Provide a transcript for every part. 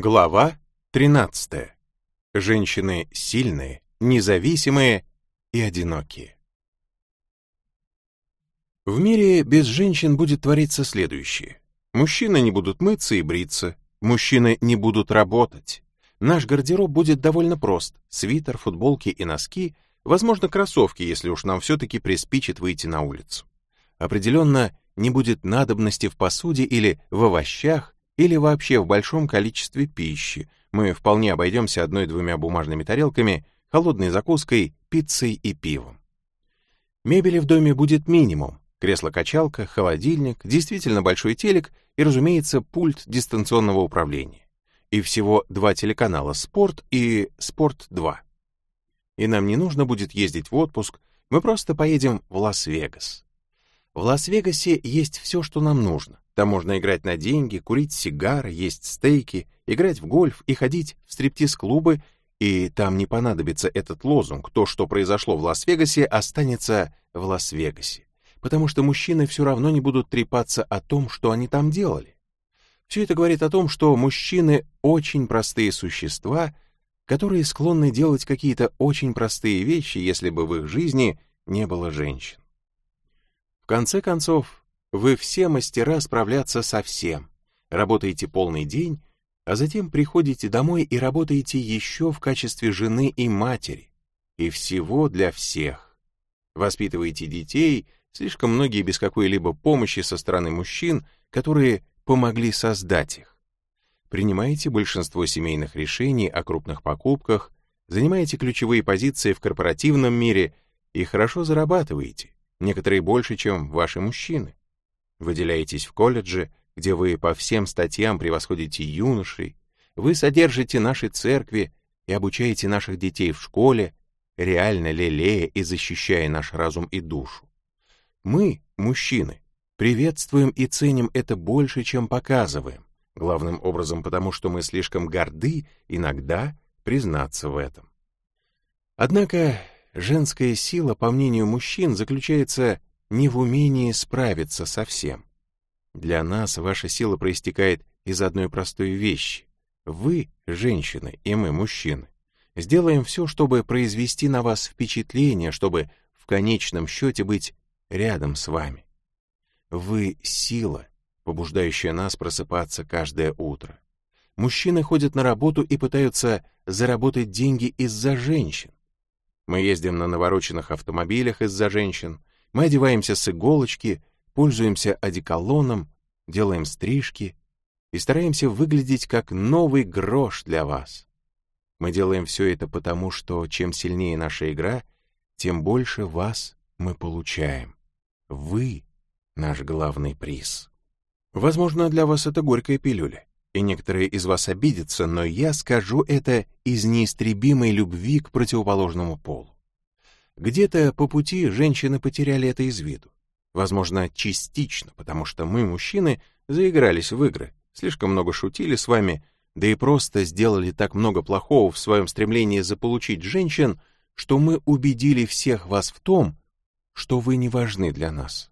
Глава 13. Женщины сильные, независимые и одинокие. В мире без женщин будет твориться следующее. Мужчины не будут мыться и бриться, мужчины не будут работать. Наш гардероб будет довольно прост. Свитер, футболки и носки, возможно, кроссовки, если уж нам все-таки приспичит выйти на улицу. Определенно, не будет надобности в посуде или в овощах, или вообще в большом количестве пищи. Мы вполне обойдемся одной-двумя бумажными тарелками, холодной закуской, пиццей и пивом. Мебели в доме будет минимум. Кресло-качалка, холодильник, действительно большой телек и, разумеется, пульт дистанционного управления. И всего два телеканала «Спорт» и «Спорт-2». И нам не нужно будет ездить в отпуск, мы просто поедем в Лас-Вегас. В Лас-Вегасе есть все, что нам нужно. Там можно играть на деньги, курить сигары, есть стейки, играть в гольф и ходить в стриптиз-клубы, и там не понадобится этот лозунг «То, что произошло в Лас-Вегасе, останется в Лас-Вегасе», потому что мужчины все равно не будут трепаться о том, что они там делали. Все это говорит о том, что мужчины очень простые существа, которые склонны делать какие-то очень простые вещи, если бы в их жизни не было женщин. В конце концов, вы все мастера справляться со всем. Работаете полный день, а затем приходите домой и работаете еще в качестве жены и матери. И всего для всех. Воспитываете детей, слишком многие без какой-либо помощи со стороны мужчин, которые помогли создать их. Принимаете большинство семейных решений о крупных покупках, занимаете ключевые позиции в корпоративном мире и хорошо зарабатываете, некоторые больше, чем ваши мужчины. Выделяетесь в колледже, где вы по всем статьям превосходите юношей, вы содержите наши церкви и обучаете наших детей в школе, реально лелея и защищая наш разум и душу. Мы, мужчины, приветствуем и ценим это больше, чем показываем, главным образом потому, что мы слишком горды иногда признаться в этом. Однако женская сила, по мнению мужчин, заключается не в умении справиться со всем. Для нас ваша сила проистекает из одной простой вещи. Вы, женщины, и мы, мужчины, сделаем все, чтобы произвести на вас впечатление, чтобы в конечном счете быть рядом с вами. Вы — сила, побуждающая нас просыпаться каждое утро. Мужчины ходят на работу и пытаются заработать деньги из-за женщин. Мы ездим на навороченных автомобилях из-за женщин, мы одеваемся с иголочки, пользуемся одеколоном, делаем стрижки и стараемся выглядеть как новый грош для вас. Мы делаем все это потому, что чем сильнее наша игра, тем больше вас мы получаем. Вы — наш главный приз. Возможно, для вас это горькая пилюля, и некоторые из вас обидятся, но я скажу это из неистребимой любви к противоположному полу. Где-то по пути женщины потеряли это из виду. Возможно, частично, потому что мы, мужчины, заигрались в игры, слишком много шутили с вами, да и просто сделали так много плохого в своем стремлении заполучить женщин, что мы убедили всех вас в том, что вы не важны для нас.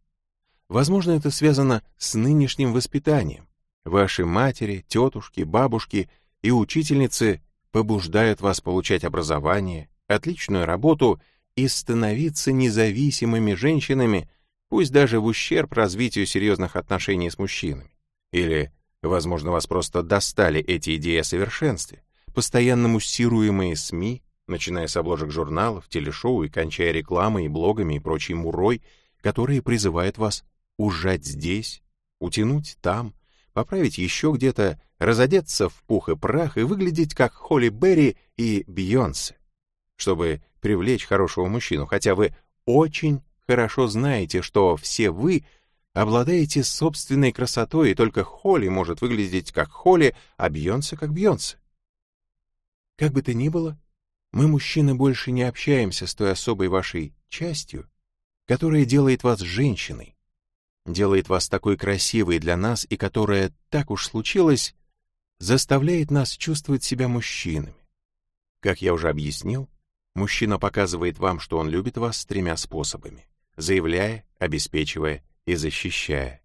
Возможно, это связано с нынешним воспитанием. Ваши матери, тетушки, бабушки и учительницы побуждают вас получать образование, отличную работу и становиться независимыми женщинами, пусть даже в ущерб развитию серьезных отношений с мужчинами. Или, возможно, вас просто достали эти идеи о совершенстве, постоянно муссируемые СМИ, начиная с обложек журналов, телешоу и кончая рекламой и блогами и прочей мурой, которые призывают вас ужать здесь, утянуть там, поправить еще где-то, разодеться в пух и прах и выглядеть как Холли Берри и Бейонсе, чтобы привлечь хорошего мужчину, хотя вы очень хорошо знаете, что все вы обладаете собственной красотой, и только Холли может выглядеть как Холли, а Бьонсе как Бьонсе. Как бы то ни было, мы, мужчины, больше не общаемся с той особой вашей частью, которая делает вас женщиной, делает вас такой красивой для нас и которая, так уж случилось, заставляет нас чувствовать себя мужчинами. Как я уже объяснил, Мужчина показывает вам, что он любит вас тремя способами, заявляя, обеспечивая и защищая.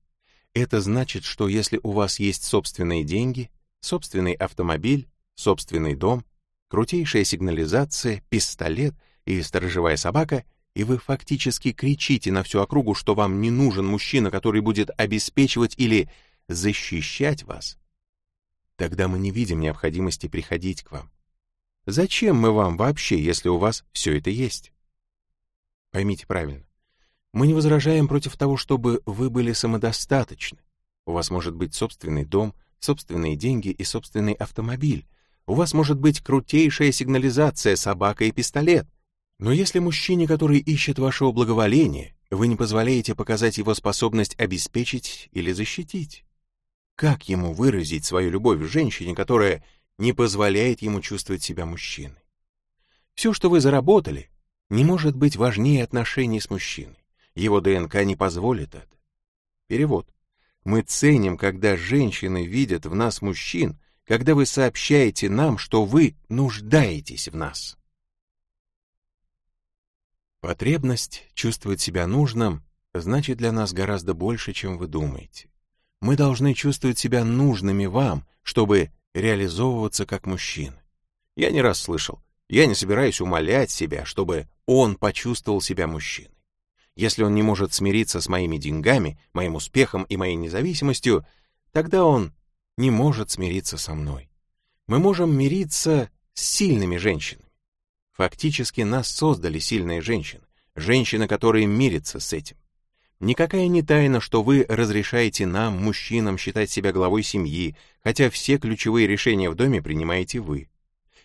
Это значит, что если у вас есть собственные деньги, собственный автомобиль, собственный дом, крутейшая сигнализация, пистолет и сторожевая собака, и вы фактически кричите на всю округу, что вам не нужен мужчина, который будет обеспечивать или защищать вас, тогда мы не видим необходимости приходить к вам. Зачем мы вам вообще, если у вас все это есть? Поймите правильно. Мы не возражаем против того, чтобы вы были самодостаточны. У вас может быть собственный дом, собственные деньги и собственный автомобиль. У вас может быть крутейшая сигнализация, собака и пистолет. Но если мужчине, который ищет вашего благоволения, вы не позволяете показать его способность обеспечить или защитить, как ему выразить свою любовь женщине, которая не позволяет ему чувствовать себя мужчиной? Все, что вы заработали, не может быть важнее отношений с мужчиной. Его ДНК не позволит это. Перевод. Мы ценим, когда женщины видят в нас мужчин, когда вы сообщаете нам, что вы нуждаетесь в нас. Потребность чувствовать себя нужным значит для нас гораздо больше, чем вы думаете. Мы должны чувствовать себя нужными вам, чтобы реализовываться как мужчины. Я не раз слышал, я не собираюсь умолять себя, чтобы он почувствовал себя мужчиной. Если он не может смириться с моими деньгами, моим успехом и моей независимостью, тогда он не может смириться со мной. Мы можем мириться с сильными женщинами. Фактически нас создали сильные женщины, женщины, которые мирятся с этим. Никакая не тайна, что вы разрешаете нам, мужчинам, считать себя главой семьи, хотя все ключевые решения в доме принимаете вы.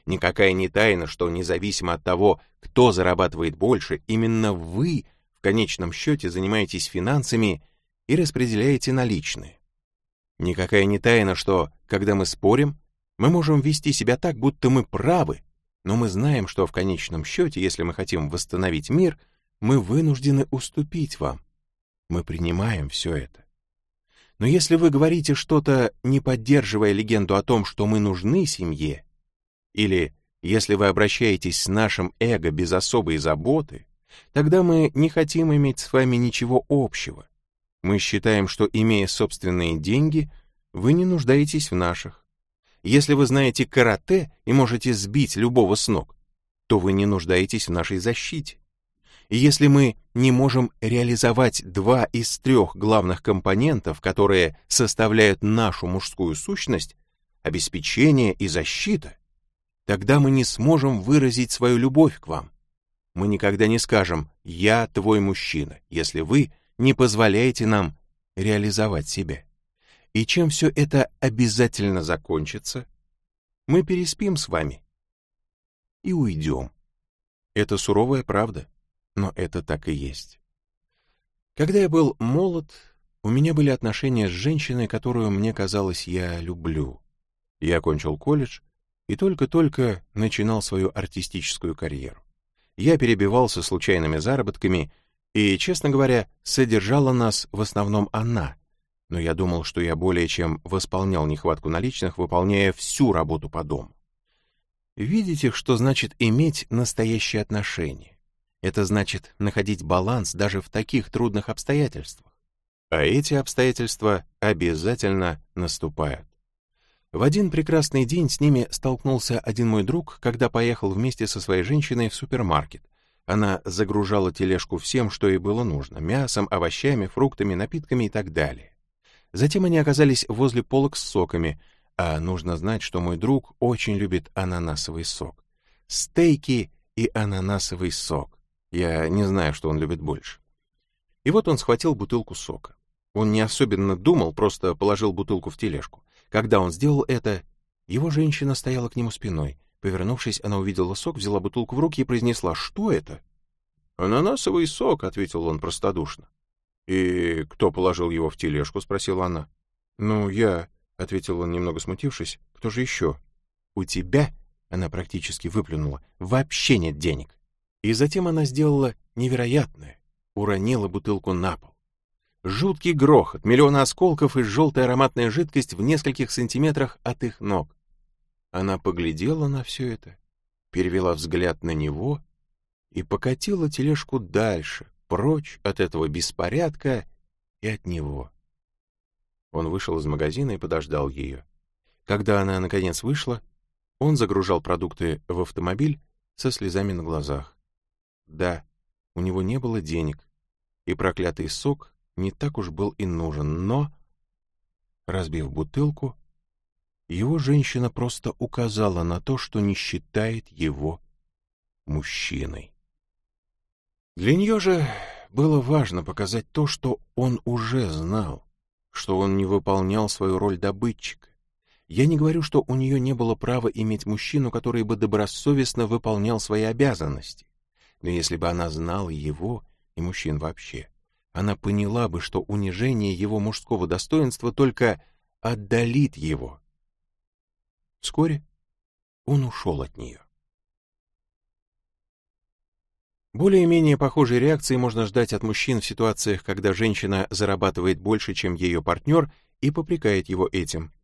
Никакая не тайна, что независимо от того, кто зарабатывает больше, именно вы в конечном счете занимаетесь финансами и распределяете наличные. Никакая не тайна, что, когда мы спорим, мы можем вести себя так, будто мы правы, но мы знаем, что в конечном счете, если мы хотим восстановить мир, мы вынуждены уступить вам. Мы принимаем все это. Но если вы говорите что-то, не поддерживая легенду о том, что мы нужны семье, или если вы обращаетесь с нашим эго без особой заботы, тогда мы не хотим иметь с вами ничего общего. Мы считаем, что, имея собственные деньги, вы не нуждаетесь в наших. Если вы знаете карате и можете сбить любого с ног, то вы не нуждаетесь в нашей защите. И если мы не можем реализовать два из трех главных компонентов, которые составляют нашу мужскую сущность, обеспечение и защита, Тогда мы не сможем выразить свою любовь к вам. Мы никогда не скажем «я твой мужчина», если вы не позволяете нам реализовать себя. И чем все это обязательно закончится? Мы переспим с вами и уйдем. Это суровая правда, но это так и есть. Когда я был молод, у меня были отношения с женщиной, которую мне казалось я люблю. Я окончил колледж, и только-только начинал свою артистическую карьеру. Я перебивался случайными заработками, и, честно говоря, содержала нас в основном она, но я думал, что я более чем восполнял нехватку наличных, выполняя всю работу по дому. Видите, что значит иметь настоящие отношения? Это значит находить баланс даже в таких трудных обстоятельствах. А эти обстоятельства обязательно наступают. В один прекрасный день с ними столкнулся один мой друг, когда поехал вместе со своей женщиной в супермаркет. Она загружала тележку всем, что ей было нужно — мясом, овощами, фруктами, напитками и так далее. Затем они оказались возле полок с соками, а нужно знать, что мой друг очень любит ананасовый сок. Стейки и ананасовый сок. Я не знаю, что он любит больше. И вот он схватил бутылку сока. Он не особенно думал, просто положил бутылку в тележку. Когда он сделал это, его женщина стояла к нему спиной. Повернувшись, она увидела сок, взяла бутылку в руки и произнесла «Что это?» «Ананасовый сок», — ответил он простодушно. «И кто положил его в тележку?» — спросила она. «Ну, я», — ответил он, немного смутившись. «Кто же еще?» «У тебя», — она практически выплюнула, — «вообще нет денег». И затем она сделала невероятное, уронила бутылку на пол. Жуткий грохот, миллионы осколков и желтая ароматная жидкость в нескольких сантиметрах от их ног. Она поглядела на все это, перевела взгляд на него и покатила тележку дальше, прочь от этого беспорядка и от него. Он вышел из магазина и подождал ее. Когда она, наконец, вышла, он загружал продукты в автомобиль со слезами на глазах. Да, у него не было денег, и проклятый сок не так уж был и нужен, но, разбив бутылку, его женщина просто указала на то, что не считает его мужчиной. Для нее же было важно показать то, что он уже знал, что он не выполнял свою роль добытчика. Я не говорю, что у нее не было права иметь мужчину, который бы добросовестно выполнял свои обязанности. Но если бы она знала его и мужчин вообще, она поняла бы, что унижение его мужского достоинства только отдалит его. Вскоре он ушел от нее. Более-менее похожей реакции можно ждать от мужчин в ситуациях, когда женщина зарабатывает больше, чем ее партнер, и попрекает его этим.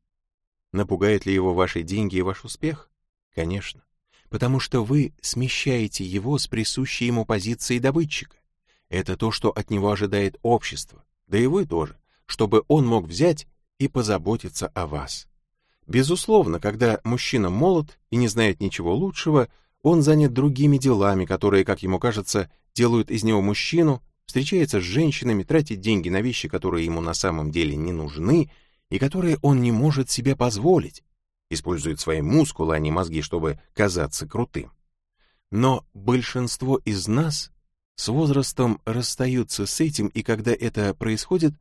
Напугает ли его ваши деньги и ваш успех? Конечно. Потому что вы смещаете его с присущей ему позиции добытчика. Это то, что от него ожидает общество, да и вы тоже, чтобы он мог взять и позаботиться о вас. Безусловно, когда мужчина молод и не знает ничего лучшего, он занят другими делами, которые, как ему кажется, делают из него мужчину, встречается с женщинами, тратит деньги на вещи, которые ему на самом деле не нужны и которые он не может себе позволить, использует свои мускулы, а не мозги, чтобы казаться крутым. Но большинство из нас с возрастом расстаются с этим, и когда это происходит,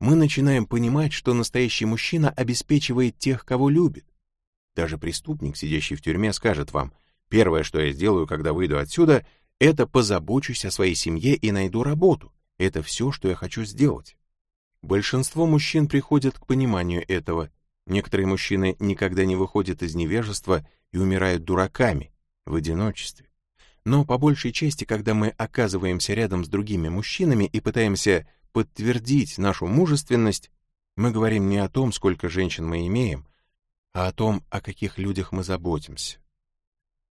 мы начинаем понимать, что настоящий мужчина обеспечивает тех, кого любит. Даже преступник, сидящий в тюрьме, скажет вам, первое, что я сделаю, когда выйду отсюда, это позабочусь о своей семье и найду работу. Это все, что я хочу сделать. Большинство мужчин приходят к пониманию этого. Некоторые мужчины никогда не выходят из невежества и умирают дураками, в одиночестве. Но по большей части, когда мы оказываемся рядом с другими мужчинами и пытаемся подтвердить нашу мужественность, мы говорим не о том, сколько женщин мы имеем, а о том, о каких людях мы заботимся.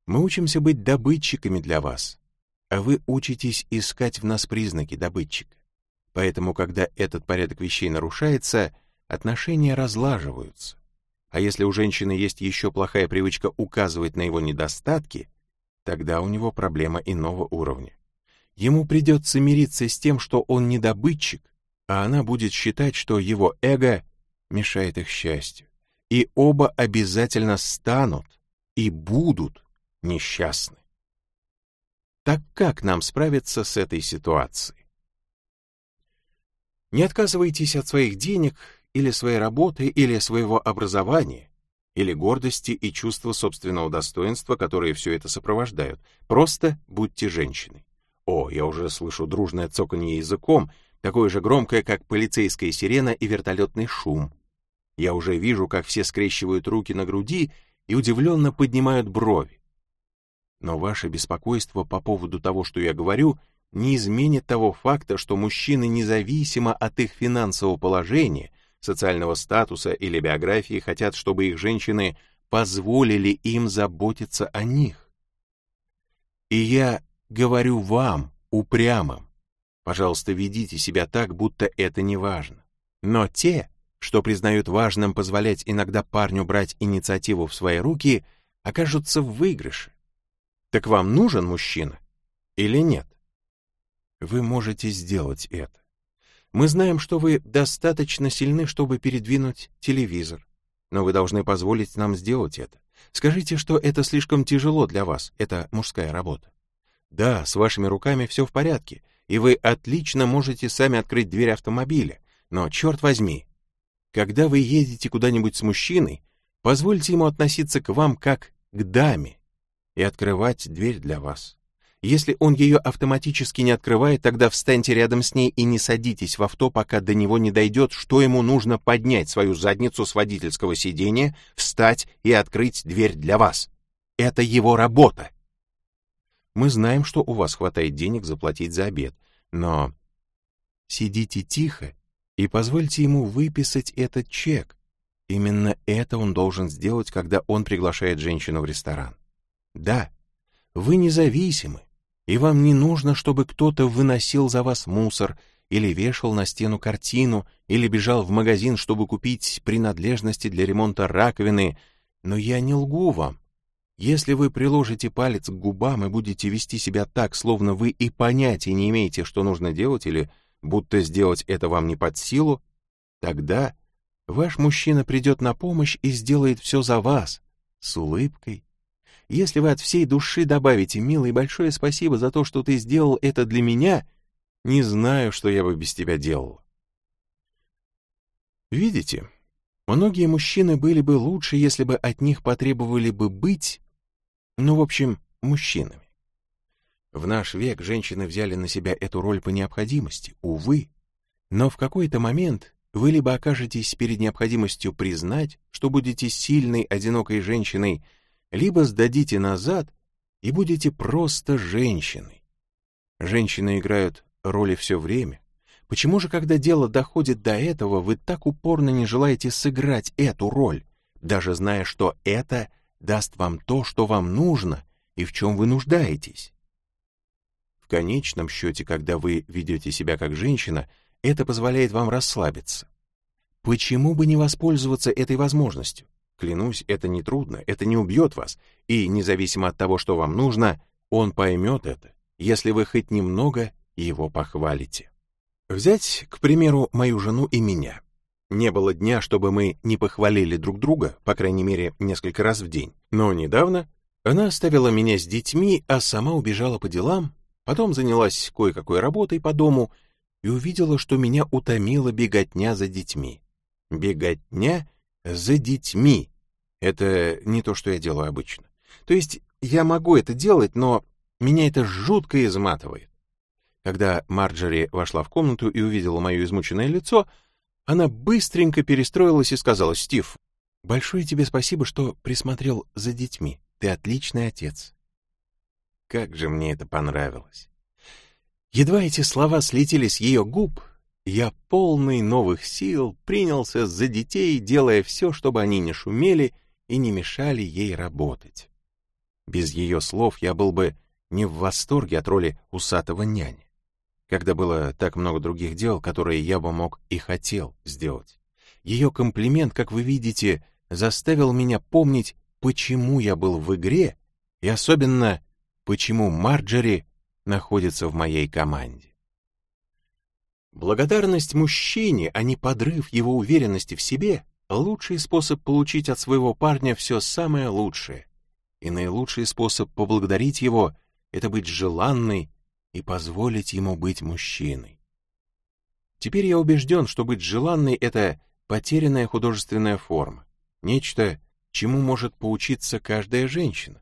Мы учимся быть добытчиками для вас, а вы учитесь искать в нас признаки добытчика. Поэтому, когда этот порядок вещей нарушается, отношения разлаживаются. А если у женщины есть еще плохая привычка указывать на его недостатки, Тогда у него проблема иного уровня. Ему придется мириться с тем, что он не добытчик, а она будет считать, что его эго мешает их счастью. И оба обязательно станут и будут несчастны. Так как нам справиться с этой ситуацией? Не отказывайтесь от своих денег или своей работы или своего образования или гордости и чувства собственного достоинства, которые все это сопровождают. Просто будьте женщиной. О, я уже слышу дружное цоканье языком, такое же громкое, как полицейская сирена и вертолетный шум. Я уже вижу, как все скрещивают руки на груди и удивленно поднимают брови. Но ваше беспокойство по поводу того, что я говорю, не изменит того факта, что мужчины независимо от их финансового положения — социального статуса или биографии хотят, чтобы их женщины позволили им заботиться о них. И я говорю вам, упрямым, пожалуйста, ведите себя так, будто это не важно. Но те, что признают важным позволять иногда парню брать инициативу в свои руки, окажутся в выигрыше. Так вам нужен мужчина или нет? Вы можете сделать это. Мы знаем, что вы достаточно сильны, чтобы передвинуть телевизор, но вы должны позволить нам сделать это. Скажите, что это слишком тяжело для вас, это мужская работа. Да, с вашими руками все в порядке, и вы отлично можете сами открыть дверь автомобиля, но, черт возьми, когда вы едете куда-нибудь с мужчиной, позвольте ему относиться к вам как к даме и открывать дверь для вас. Если он ее автоматически не открывает, тогда встаньте рядом с ней и не садитесь в авто, пока до него не дойдет, что ему нужно поднять свою задницу с водительского сиденья, встать и открыть дверь для вас. Это его работа. Мы знаем, что у вас хватает денег заплатить за обед, но сидите тихо и позвольте ему выписать этот чек. Именно это он должен сделать, когда он приглашает женщину в ресторан. Да, вы независимы, и вам не нужно, чтобы кто-то выносил за вас мусор или вешал на стену картину, или бежал в магазин, чтобы купить принадлежности для ремонта раковины. Но я не лгу вам. Если вы приложите палец к губам и будете вести себя так, словно вы и понятия не имеете, что нужно делать, или будто сделать это вам не под силу, тогда ваш мужчина придет на помощь и сделает все за вас, с улыбкой. Если вы от всей души добавите, милый, большое спасибо за то, что ты сделал это для меня, не знаю, что я бы без тебя делал. Видите, многие мужчины были бы лучше, если бы от них потребовали бы быть ну, в общем, мужчинами. В наш век женщины взяли на себя эту роль по необходимости, увы. Но в какой-то момент вы либо окажетесь перед необходимостью признать, что будете сильной, одинокой женщиной, либо сдадите назад и будете просто женщиной. Женщины играют роли все время. Почему же, когда дело доходит до этого, вы так упорно не желаете сыграть эту роль, даже зная, что это — даст вам то, что вам нужно и в чем вы нуждаетесь. В конечном счете, когда вы ведете себя как женщина, это позволяет вам расслабиться. Почему бы не воспользоваться этой возможностью? Клянусь, это не трудно, это не убьет вас, и независимо от того, что вам нужно, он поймет это, если вы хоть немного его похвалите. Взять, к примеру, мою жену и меня. Не было дня, чтобы мы не похвалили друг друга, по крайней мере, несколько раз в день. Но недавно она оставила меня с детьми, а сама убежала по делам, потом занялась кое-какой работой по дому и увидела, что меня утомила беготня за детьми. Беготня за детьми. Это не то, что я делаю обычно. То есть я могу это делать, но меня это жутко изматывает. Когда Марджори вошла в комнату и увидела мое измученное лицо, она быстренько перестроилась и сказала, «Стив, большое тебе спасибо, что присмотрел за детьми. Ты отличный отец». Как же мне это понравилось. Едва эти слова слетели с ее губ, я, полный новых сил, принялся за детей, делая все, чтобы они не шумели и не мешали ей работать. Без ее слов я был бы не в восторге от роли усатого няни когда было так много других дел, которые я бы мог и хотел сделать. Ее комплимент, как вы видите, заставил меня помнить, почему я был в игре, и особенно, почему Марджери находится в моей команде. Благодарность мужчине, а не подрыв его уверенности в себе, лучший способ получить от своего парня все самое лучшее. И наилучший способ поблагодарить его — это быть желанной и позволить ему быть мужчиной. Теперь я убежден, что быть желанной — это потерянная художественная форма, нечто, чему может поучиться каждая женщина.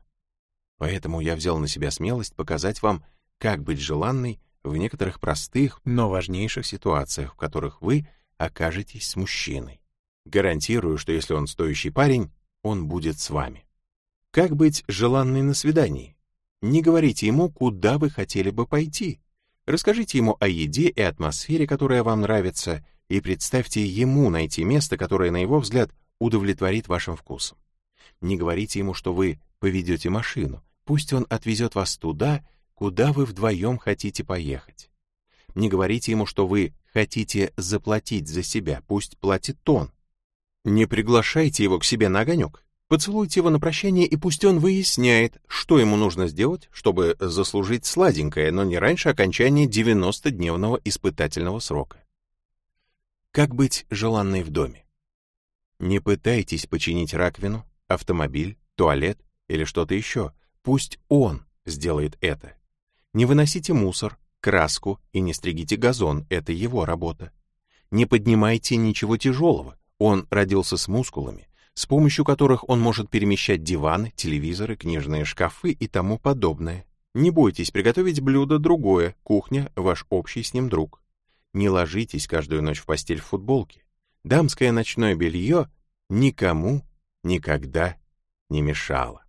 Поэтому я взял на себя смелость показать вам, как быть желанной в некоторых простых, но важнейших ситуациях, в которых вы окажетесь с мужчиной. Гарантирую, что если он стоящий парень, он будет с вами. Как быть желанной на свидании? Не говорите ему, куда вы хотели бы пойти. Расскажите ему о еде и атмосфере, которая вам нравится, и представьте ему найти место, которое, на его взгляд, удовлетворит вашим вкусом. Не говорите ему, что вы поведете машину. Пусть он отвезет вас туда, куда вы вдвоем хотите поехать. Не говорите ему, что вы хотите заплатить за себя, пусть платит он. Не приглашайте его к себе на огонек. Поцелуйте его на прощание, и пусть он выясняет, что ему нужно сделать, чтобы заслужить сладенькое, но не раньше окончания 90-дневного испытательного срока. Как быть желанной в доме? Не пытайтесь починить раковину, автомобиль, туалет или что-то еще. Пусть он сделает это. Не выносите мусор, краску и не стригите газон, это его работа. Не поднимайте ничего тяжелого, он родился с мускулами, с помощью которых он может перемещать диваны, телевизоры, книжные шкафы и тому подобное. Не бойтесь приготовить блюдо другое, кухня — ваш общий с ним друг. Не ложитесь каждую ночь в постель в футболке. Дамское ночное белье никому никогда не мешало.